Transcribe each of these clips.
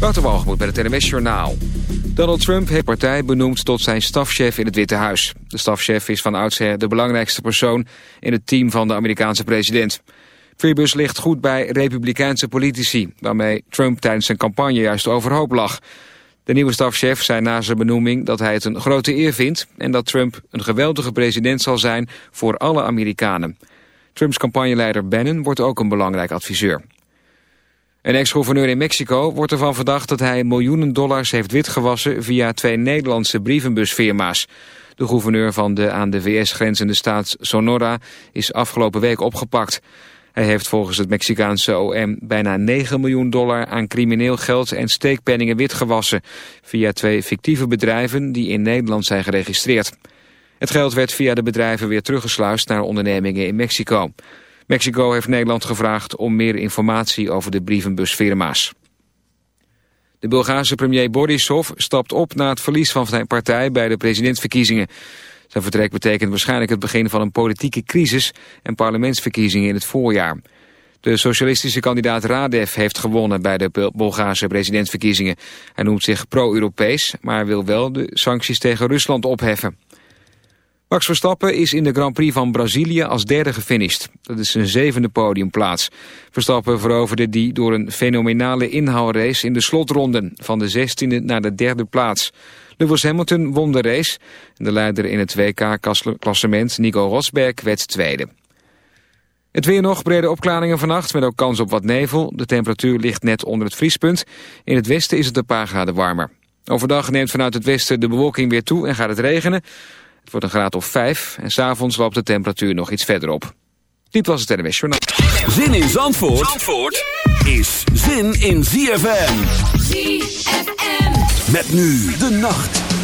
Waterwalgemoed bij het NMS Journaal. Donald Trump heeft partij benoemd tot zijn stafchef in het Witte Huis. De stafchef is van oudsher de belangrijkste persoon in het team van de Amerikaanse president. Freebus ligt goed bij republikeinse politici... waarmee Trump tijdens zijn campagne juist overhoop lag. De nieuwe stafchef zei na zijn benoeming dat hij het een grote eer vindt... en dat Trump een geweldige president zal zijn voor alle Amerikanen. Trumps campagneleider Bannon wordt ook een belangrijk adviseur. Een ex-gouverneur in Mexico wordt ervan verdacht dat hij miljoenen dollars heeft witgewassen via twee Nederlandse brievenbusfirma's. De gouverneur van de aan de VS grenzende staat Sonora is afgelopen week opgepakt. Hij heeft volgens het Mexicaanse OM bijna 9 miljoen dollar aan crimineel geld en steekpenningen witgewassen via twee fictieve bedrijven die in Nederland zijn geregistreerd. Het geld werd via de bedrijven weer teruggesluist naar ondernemingen in Mexico. Mexico heeft Nederland gevraagd om meer informatie over de brievenbusfirma's. De Bulgaarse premier Borisov stapt op na het verlies van zijn partij bij de presidentsverkiezingen. Zijn vertrek betekent waarschijnlijk het begin van een politieke crisis en parlementsverkiezingen in het voorjaar. De socialistische kandidaat Radev heeft gewonnen bij de Bulgaarse presidentsverkiezingen. Hij noemt zich pro-Europees, maar wil wel de sancties tegen Rusland opheffen. Max Verstappen is in de Grand Prix van Brazilië als derde gefinished. Dat is zijn zevende podiumplaats. Verstappen veroverde die door een fenomenale inhaalrace in de slotronden... van de zestiende naar de derde plaats. Lewis Hamilton won de race. De leider in het WK-klassement Nico Rosberg werd tweede. Het weer nog, brede opklaringen vannacht met ook kans op wat nevel. De temperatuur ligt net onder het vriespunt. In het westen is het een paar graden warmer. Overdag neemt vanuit het westen de bewolking weer toe en gaat het regenen. Het wordt een graad of 5 en s'avonds loopt de temperatuur nog iets verder op. Dit was het NWS Journaal. Zin in Zandvoort, Zandvoort is zin in ZFM. ZFM. Met nu de nacht.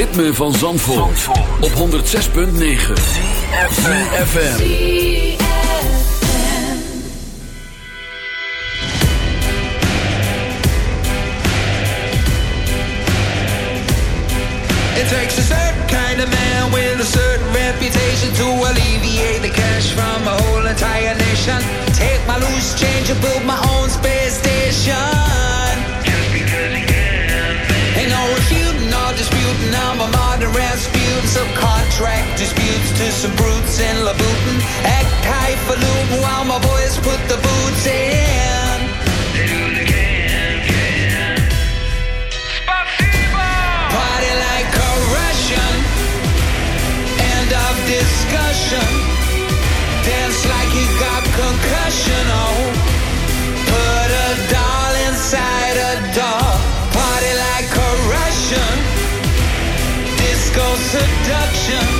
Ritme van Zandvoort, op 106.9 FM. It takes a certain kind of man with a certain reputation to alleviate the cash from a whole entire nation. Take my loose change and build my own space station. Disputing. I'm a modern Rasputin. Some contract disputes to some brutes in Louboutin. Act highfalutin while my boys put the boots in. Party like a. End of discussion. Dance like you got concussion. Oh, seduction.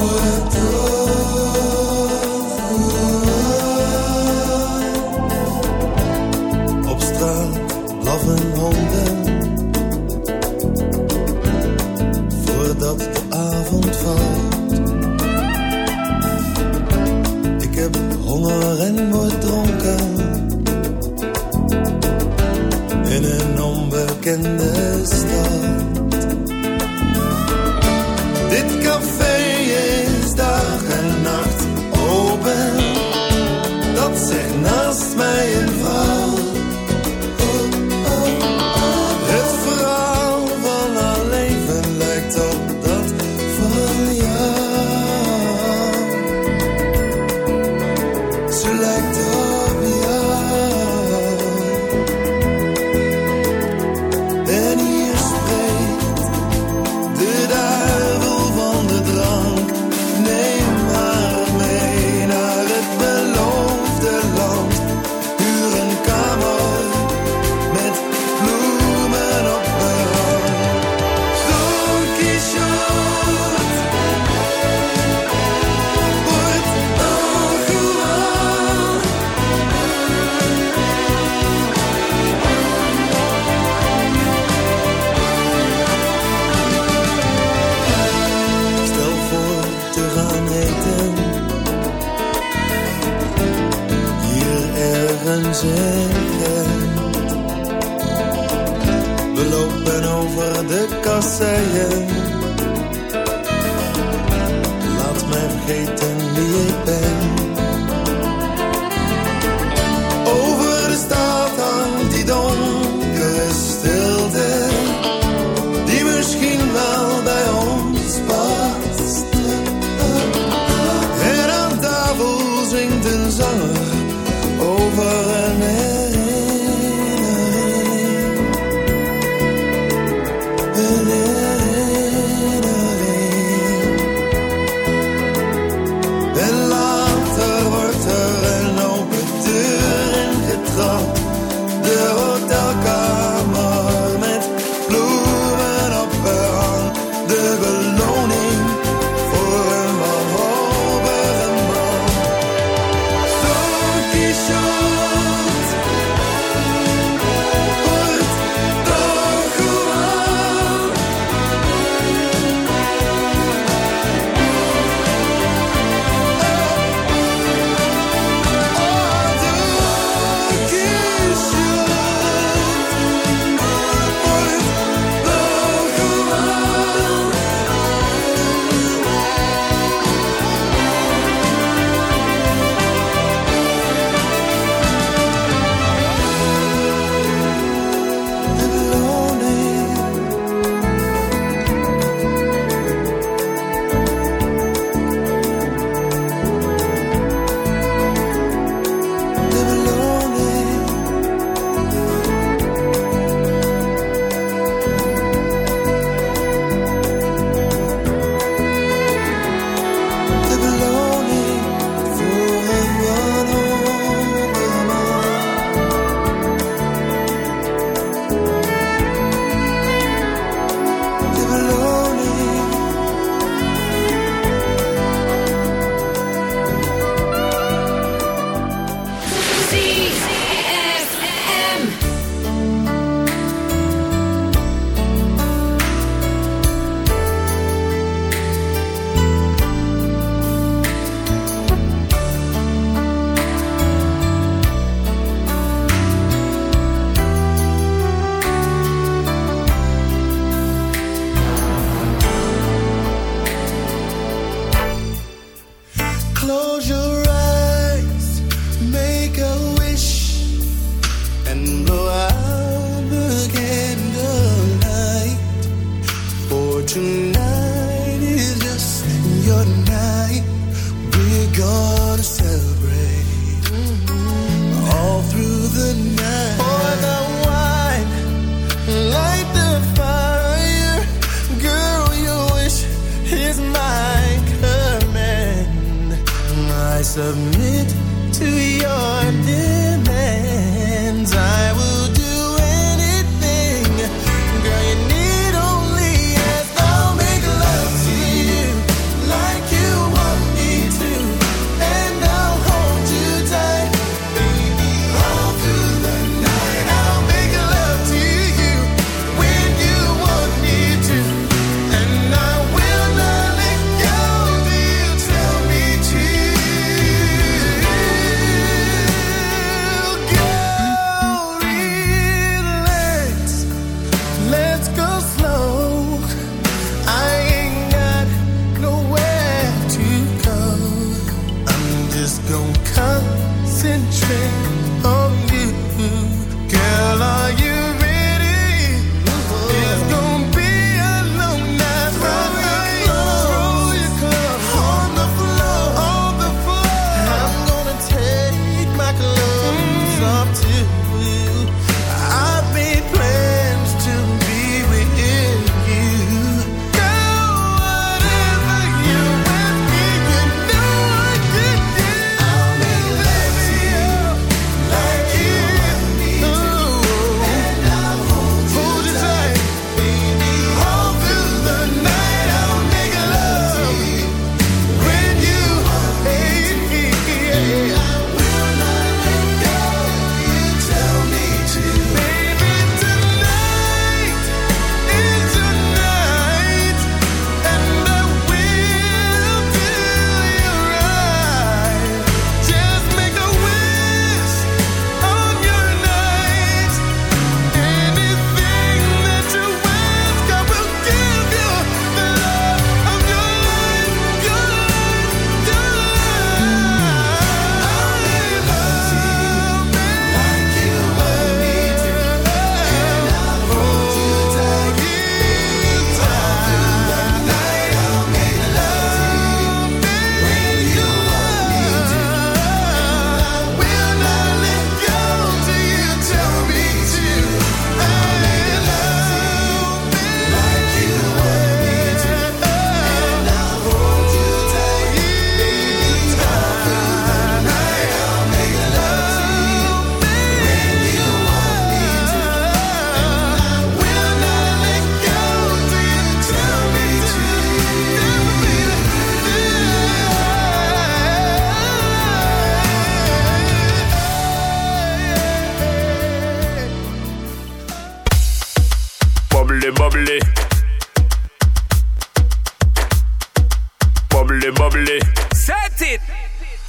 Op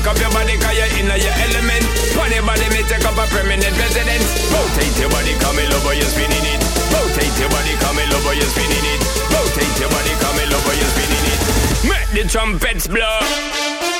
Take up your body, cause you're in your element Funny body, me take up a permanent residence Rotate your body, come over, you're spinning it. Rotate your body, come over, you're spinning it. Rotate your body, come over, you're spinning it. Make the trumpets blow.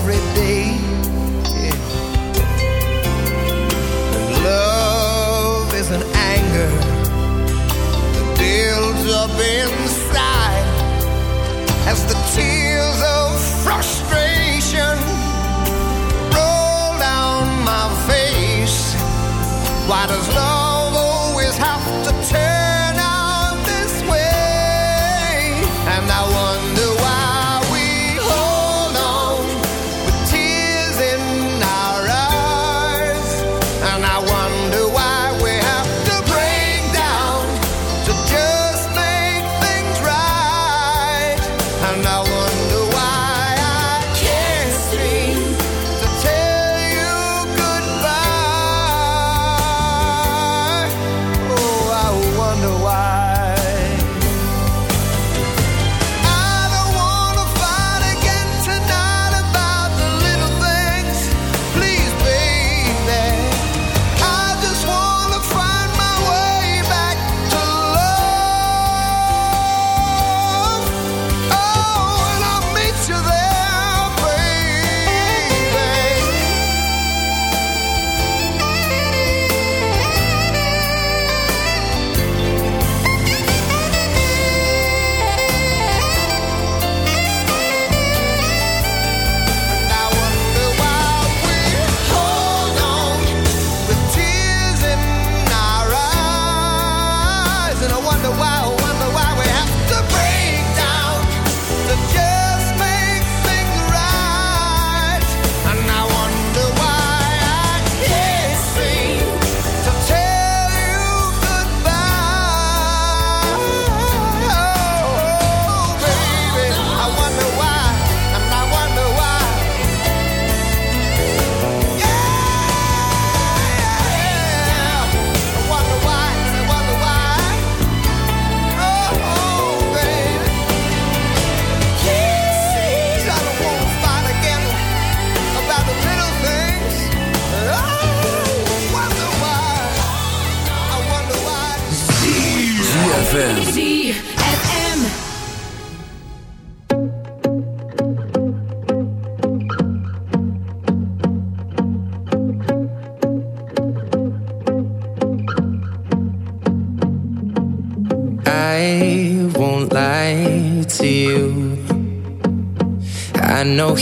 every day.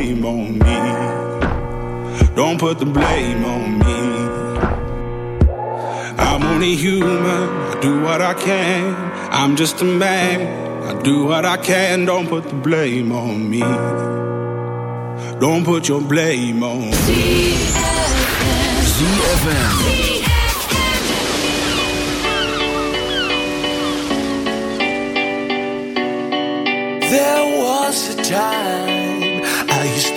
blame on me. Don't put the blame on me. I'm only human, I do what I can. I'm just a man, I do what I can. Don't put the blame on me. Don't put your blame on me. ZFM. There was a time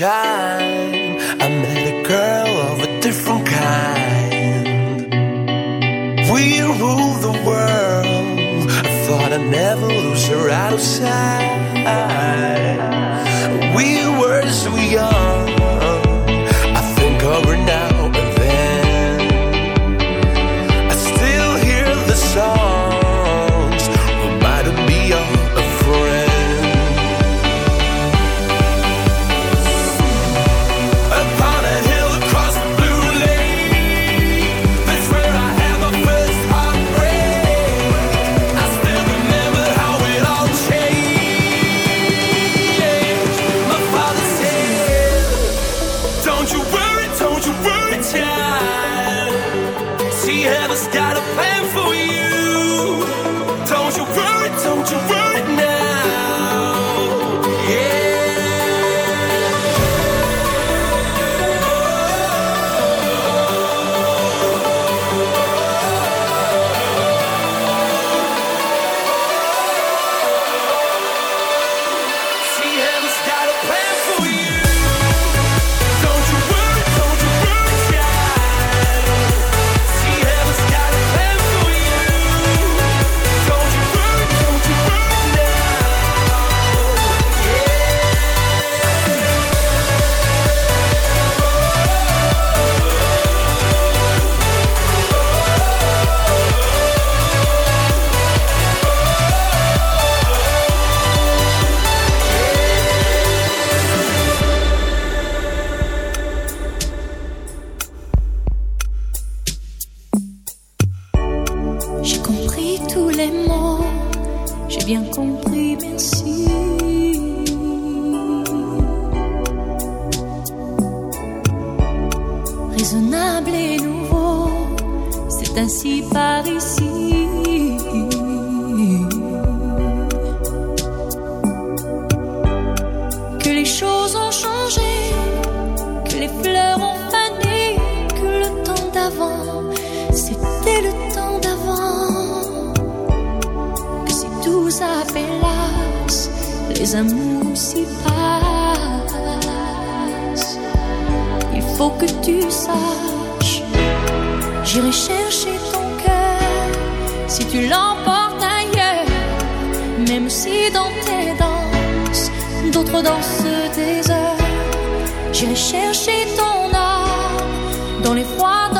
escuchar. Don't you worry, don't you worry, child. See, heaven's got a plan. l'emporte ailleurs, même si dans tes danses, d'autres dansent des heures. J'ai chercher ton âme dans les froids.